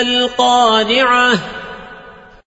القارعة